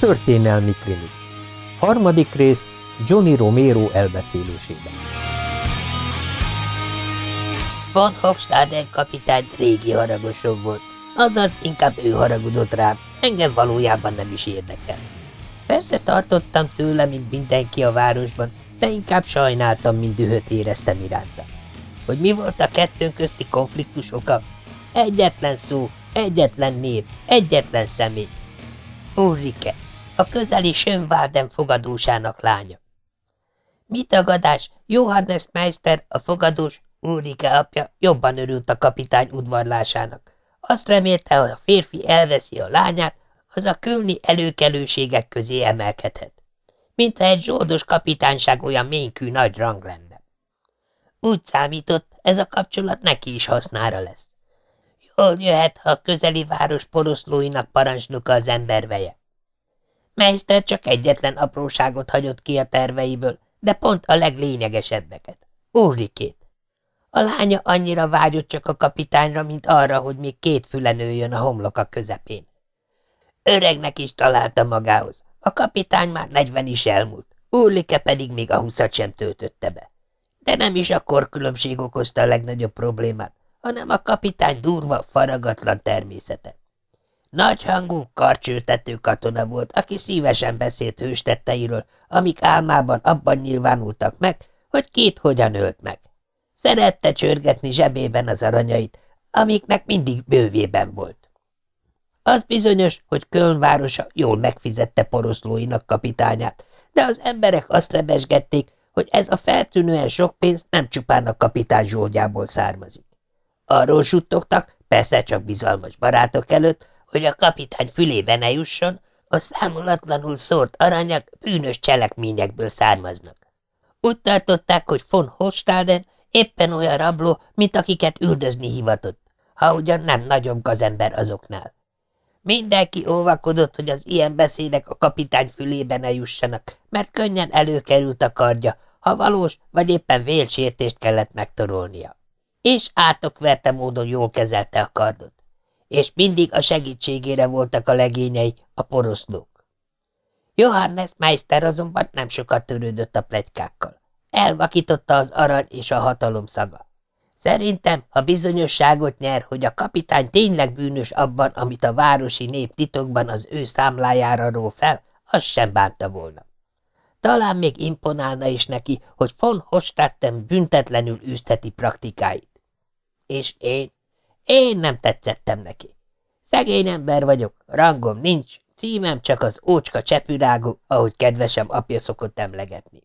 Történelmi krimi. Harmadik rész Johnny Romero elbeszélésében. Van Hochstaden kapitány régi haragosom volt. Azaz inkább ő haragudott rám, engem valójában nem is érdekel. Persze tartottam tőle, mint mindenki a városban, de inkább sajnáltam, mint dühöt éreztem iránta. Hogy mi volt a kettőnk közti konfliktus oka? Egyetlen szó, egyetlen név, egyetlen személy. Ulrike, a közeli Schönwalden fogadósának lánya. Mi tagadás, Johannes Meister, a fogadós, Ulrike apja jobban örült a kapitány udvarlásának. Azt remélte, hogy a férfi elveszi a lányát, az a külni előkelőségek közé emelkedhet. Mintha egy zsoldos kapitányság olyan ménykű nagy rang lenne. Úgy számított, ez a kapcsolat neki is hasznára lesz. Jól jöhet, ha a közeli város poroszlóinak parancsnoka az emberveje. Meister csak egyetlen apróságot hagyott ki a terveiből, de pont a leglényegesebbeket. Ulrikét. A lánya annyira vágyott csak a kapitányra, mint arra, hogy még két füle nőjön a homloka közepén. Öregnek is találta magához. A kapitány már negyven is elmúlt, Ulrike pedig még a huszat sem töltötte be. De nem is a korkülönbség okozta a legnagyobb problémát, hanem a kapitány durva, faragatlan természete. Nagyhangú, karcsőtető katona volt, aki szívesen beszélt hőstetteiről, amik álmában abban nyilvánultak meg, hogy két hogyan ölt meg. Szerette csörgetni zsebében az aranyait, amiknek mindig bővében volt. Az bizonyos, hogy Köln városa jól megfizette poroszlóinak kapitányát, de az emberek azt rebesgették, hogy ez a feltűnően sok pénz nem csupán a kapitány zsógyából származik. Arról suttogtak, persze csak bizalmas barátok előtt, hogy a kapitány fülébe ne jusson, a számolatlanul szórt aranyak bűnös cselekményekből származnak. Úgy tartották, hogy von Hofstaden éppen olyan rabló, mint akiket üldözni hivatott, ha ugyan nem nagyobb az ember azoknál. Mindenki óvakodott, hogy az ilyen beszédek a kapitány fülébe ne jussanak, mert könnyen előkerült a kardja, ha valós vagy éppen vélsértést kellett megtorolnia. És átokverte módon jól kezelte a kardot. És mindig a segítségére voltak a legényei, a poroszlók. Johannes Meister azonban nem sokat törődött a plegykákkal. Elvakította az arany és a hatalom szaga. Szerintem, ha bizonyosságot nyer, hogy a kapitány tényleg bűnös abban, amit a városi nép titokban az ő számlájára ró fel, az sem bánta volna. Talán még imponálna is neki, hogy von Hostatten büntetlenül űzheti praktikáit. És én? Én nem tetszettem neki. Szegény ember vagyok, rangom nincs, címem csak az ócska csepürágú, ahogy kedvesem apja szokott emlegetni.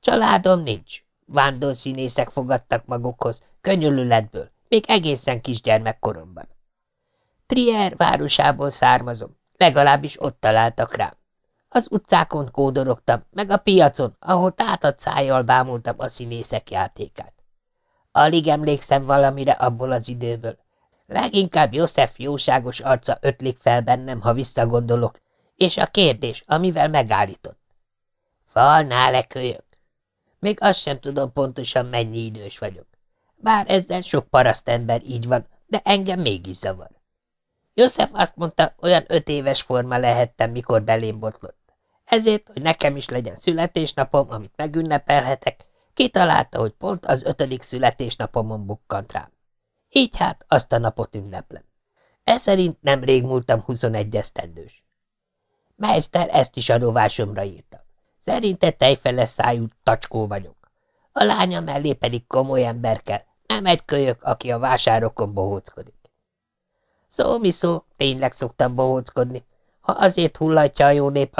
Családom nincs, Vándorszínészek fogadtak magukhoz, könyörületből, még egészen kisgyermekkoromban. Trier városából származom, legalábbis ott találtak rám. Az utcákon kódorogtam, meg a piacon, ahol tátat szájjal bámultam a színészek játékát. Alig emlékszem valamire abból az időből. Leginkább József jóságos arca ötlik fel bennem, ha visszagondolok, és a kérdés, amivel megállított. Falnál le kölyök, még azt sem tudom pontosan, mennyi idős vagyok. Bár ezzel sok parasztember így van, de engem mégis zavar. József azt mondta, olyan öt éves forma lehettem, mikor belém botlott. Ezért, hogy nekem is legyen születésnapom, amit megünnepelhetek, kitalálta, hogy pont az ötödik születésnapomon bukkant rám. Így hát azt a napot ünneplem. Ez szerint nemrég múltam 21 esztendős. Meister ezt is a rovásomra írta. Szerinte tejfele szájú tacskó vagyok. A lánya mellé pedig komoly ember kell, nem egy kölyök, aki a vásárokon bohóckodik. Szó mi szó, tényleg szoktam bohóckodni, ha azért hullatja a jó nép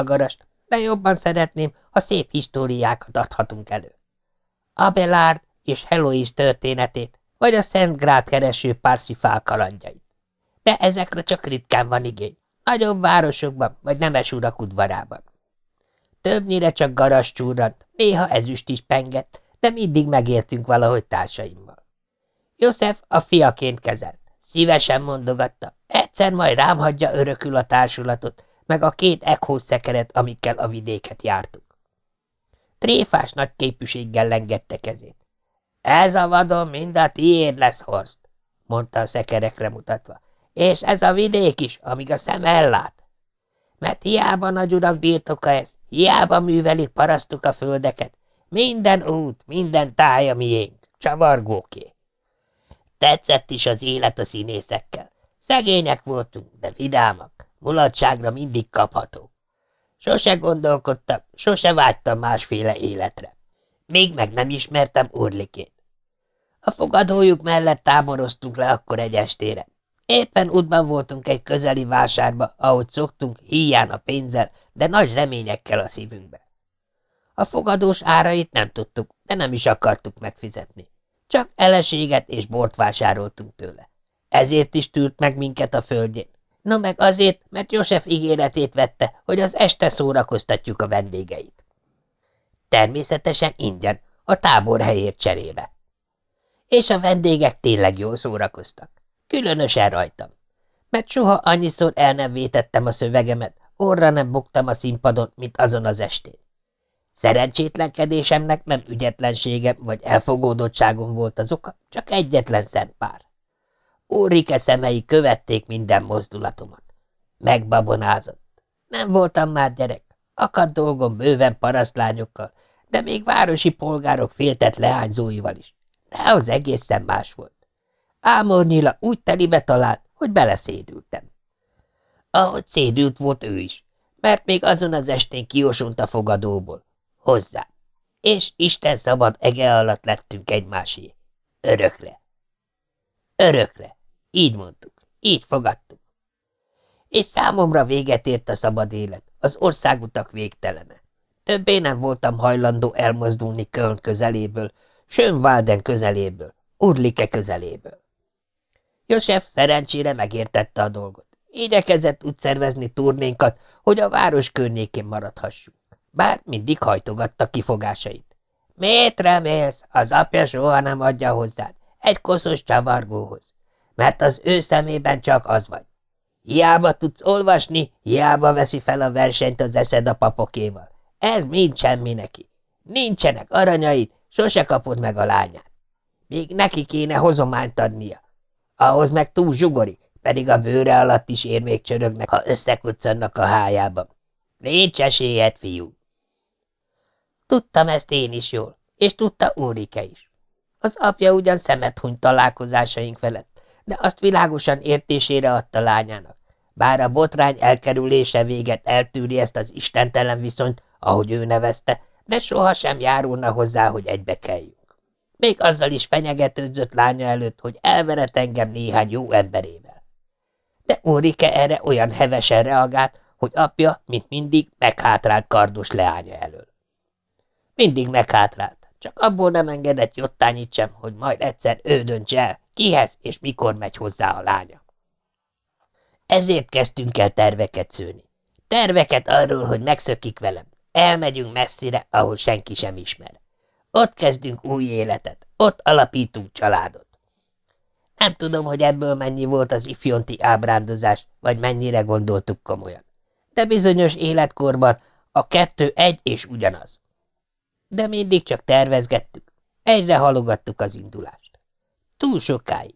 de jobban szeretném, ha szép históriákat adhatunk elő. Abelard és Heloise történetét, vagy a Szent Grát kereső Parsifal kalandjait. De ezekre csak ritkán van igény, nagyobb városokban, vagy nemes urak udvarában. Többnyire csak garas csúrant, néha ezüst is pengett, de mindig megértünk valahogy társaimmal. József a fiaként kezelt. Szívesen mondogatta, egyszer majd rám hagyja örökül a társulatot, meg a két ekhó szekeret, amikkel a vidéket jártuk. Tréfás nagy képűséggel lengette kezét. Ez a vadon mind a tiéd lesz, Horst, mondta a szekerekre mutatva. És ez a vidék is, amíg a szem ellát. mert hiába nagy urak birtoka ez, hiába művelik parasztuk a földeket, minden út, minden tája miénk, csavargóké. Tetszett is az élet a színészekkel. Szegények voltunk, de vidámak, mulatságra mindig kapható. Sose gondolkodtam, sose vágytam másféle életre. Még meg nem ismertem Urlikét. A fogadójuk mellett táboroztunk le akkor egy estére. Éppen útban voltunk egy közeli vásárba, ahogy szoktunk, híján a pénzzel, de nagy reményekkel a szívünkbe. A fogadós árait nem tudtuk, de nem is akartuk megfizetni. Csak eleséget és bort vásároltunk tőle. Ezért is tűrt meg minket a földjén. No meg azért, mert József ígéretét vette, hogy az este szórakoztatjuk a vendégeit. Természetesen ingyen, a tábor helyért cserébe. És a vendégek tényleg jól szórakoztak. Különösen rajtam. Mert soha annyiszor el nem vétettem a szövegemet, orra nem buktam a színpadon, mint azon az estén. Szerencsétlenkedésemnek nem ügyetlenségem vagy elfogódottságom volt az oka, csak egyetlen szent pár. Úrike szemei követték minden mozdulatomat. Megbabonázott. Nem voltam már gyerek, akadt dolgom bőven parasztlányokkal, de még városi polgárok féltett leányzóival is. De az egészen más volt. Ámornyila úgy telibe talált, hogy beleszédültem. Ahogy szédült volt ő is, mert még azon az estén kiosont a fogadóból. Hozzá. És Isten szabad ege alatt lettünk egymásé. Örökre. Örökre. Így mondtuk. Így fogadtuk. És számomra véget ért a szabad élet, az országutak végtelene. Többé nem voltam hajlandó elmozdulni Köln közeléből, Schönwalden közeléből, Urlike közeléből. Josef szerencsére megértette a dolgot. Igyekezett úgy szervezni turnénkat, hogy a város környékén maradhassunk. Bár mindig hajtogatta kifogásait. Miért remélsz? Az apja soha nem adja hozzád. Egy koszos csavargóhoz. Mert az ő szemében csak az vagy. Hiába tudsz olvasni, hiába veszi fel a versenyt az eszed a papokéval. Ez mind semmi neki. Nincsenek aranyai, sose kapod meg a lányát. Még neki kéne hozományt adnia. Ahhoz meg túl zsugorik, pedig a bőre alatt is ér még csörögnek, ha összekuccannak a hájában. Nincs esélyed, fiú. Tudtam ezt én is jól, és tudta Úrike is. Az apja ugyan szemet hunyt találkozásaink felett, de azt világosan értésére adta lányának. Bár a botrány elkerülése véget eltűri ezt az istentelen viszonyt, ahogy ő nevezte, de sohasem járulna hozzá, hogy egybe kelljünk. Még azzal is fenyegetődzött lánya előtt, hogy elveret engem néhány jó emberével. De Úrike erre olyan hevesen reagált, hogy apja, mint mindig, meghátrált kardos leánya elől. Mindig meghátrált, csak abból nem engedett jottányit sem, hogy majd egyszer ő döntse el, kihez és mikor megy hozzá a lánya. Ezért kezdtünk el terveket szőni. Terveket arról, hogy megszökik velem. Elmegyünk messzire, ahol senki sem ismer. Ott kezdünk új életet, ott alapítunk családot. Nem tudom, hogy ebből mennyi volt az ifjonti ábrándozás, vagy mennyire gondoltuk komolyan. De bizonyos életkorban a kettő egy és ugyanaz de mindig csak tervezgettük. Egyre halogattuk az indulást. Túl sokáig.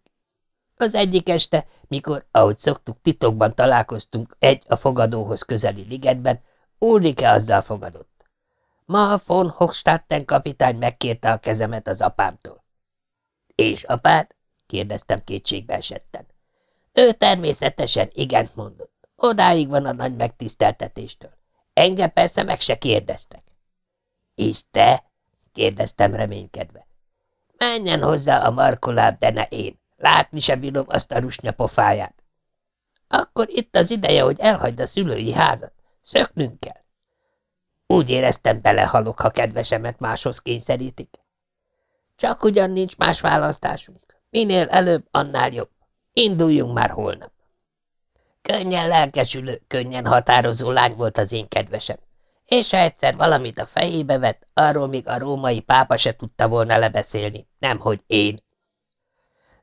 Az egyik este, mikor, ahogy szoktuk, titokban találkoztunk egy a fogadóhoz közeli ligetben, Ulrike azzal fogadott. Ma a von Hochstatten kapitány megkérte a kezemet az apámtól. – És apád? – kérdeztem kétségbe esetten. Ő természetesen igent mondott. Odáig van a nagy megtiszteltetéstől. Engem persze meg se kérdeztek. És te? kérdeztem reménykedve. Menjen hozzá a markoláb, de ne én. Látni sem bírom azt a rusnya pofáját. Akkor itt az ideje, hogy elhagyd a szülői házat. Szöknünk kell. Úgy éreztem, belehalok, ha kedvesemet máshoz kényszerítik. Csak ugyan nincs más választásunk. Minél előbb, annál jobb. Induljunk már holnap. Könnyen lelkesülő, könnyen határozó lány volt az én kedvesem és ha egyszer valamit a fejébe vett, arról még a római pápa se tudta volna lebeszélni, nemhogy én.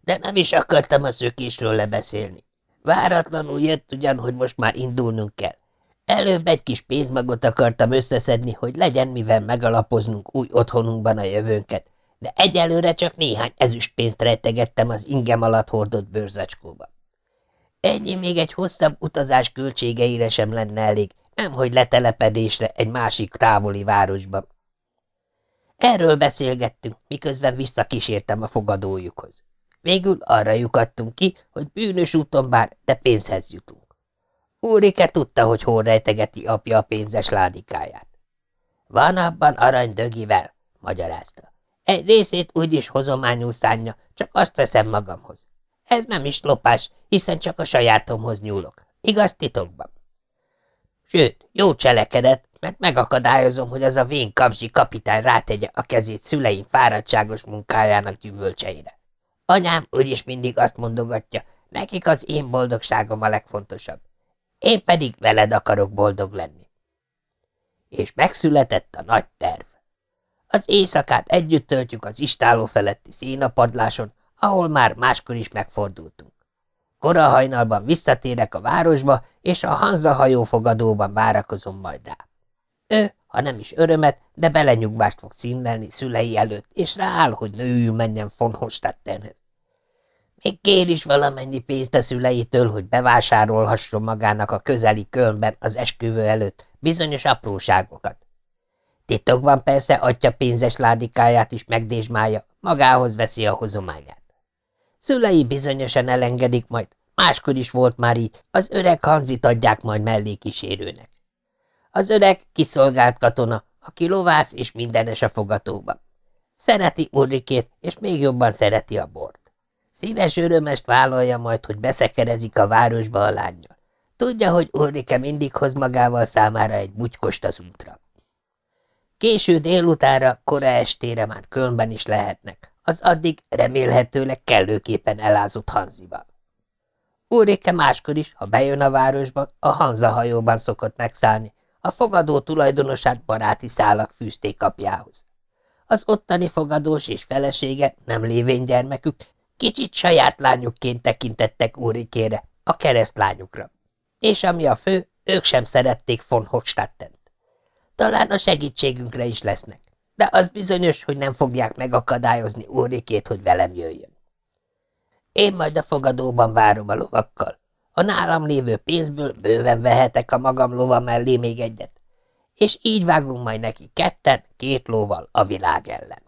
De nem is akartam a szökésről lebeszélni. Váratlanul jött ugyan, hogy most már indulnunk kell. Előbb egy kis pénzmagot akartam összeszedni, hogy legyen mivel megalapoznunk új otthonunkban a jövőnket, de egyelőre csak néhány ezüst pénzt rejtegettem az ingem alatt hordott bőrzacskóba. Ennyi még egy hosszabb utazás költségeire sem lenne elég, nemhogy letelepedésre egy másik távoli városban. Erről beszélgettünk, miközben visszakísértem a fogadójukhoz. Végül arra lyukadtunk ki, hogy bűnös úton bár, de pénzhez jutunk. Úrike tudta, hogy hol rejtegeti apja a pénzes ládikáját. Van abban arany dögivel, magyarázta. Egy részét úgyis hozományú szánja, csak azt veszem magamhoz. Ez nem is lopás, hiszen csak a sajátomhoz nyúlok. Igaz titokban? Sőt, jó cselekedet, mert megakadályozom, hogy az a vén kapzsi kapitány rátegye a kezét szüleim fáradtságos munkájának gyümölcseire. Anyám úgyis mindig azt mondogatja, nekik az én boldogságom a legfontosabb. Én pedig veled akarok boldog lenni. És megszületett a nagy terv. Az éjszakát együtt töltjük az istáló feletti szénapadláson, ahol már máskor is megfordultunk. Kora hajnalban visszatérek a városba, és a Hanza hajófogadóban várakozom majd rá. Ő, ha nem is örömet, de belenyugvást fog színlelni szülei előtt, és rááll, hogy nőül menjen von Hostettenhez. Még kér is valamennyi pénzt a szüleitől, hogy bevásárolhasson magának a közeli kölnben az esküvő előtt bizonyos apróságokat. Titokban persze atya pénzes ládikáját is megdésmálja, magához veszi a hozományát. Szülei bizonyosan elengedik majd, máskor is volt már így, az öreg Hanzit adják majd mellékísérőnek. Az öreg kiszolgált katona, aki lovász és mindenes a fogatóban. Szereti Urrikét, és még jobban szereti a bort. Szíves örömest vállalja majd, hogy beszekerezik a városba a lányjal. Tudja, hogy Ulrike mindig hoz magával számára egy bugykos az útra. Késő délutára, kora estére már Kölnben is lehetnek, az addig remélhetőleg kellőképpen elázott Hanzival. Úréke máskor is, ha bejön a városba, a Hanza hajóban szokott megszállni, a fogadó tulajdonosát baráti szálak fűzték apjához. Az ottani fogadós és felesége, nem lévén gyermekük, kicsit saját lányukként tekintettek Úrikére, a keresztlányukra. És ami a fő, ők sem szerették von Hochstadtent. Talán a segítségünkre is lesznek, de az bizonyos, hogy nem fogják megakadályozni Úrikét, hogy velem jöjjön. Én majd a fogadóban várom a lovakkal. A nálam lévő pénzből bőven vehetek a magam lova mellé még egyet, és így vágunk majd neki ketten, két lóval a világ ellen.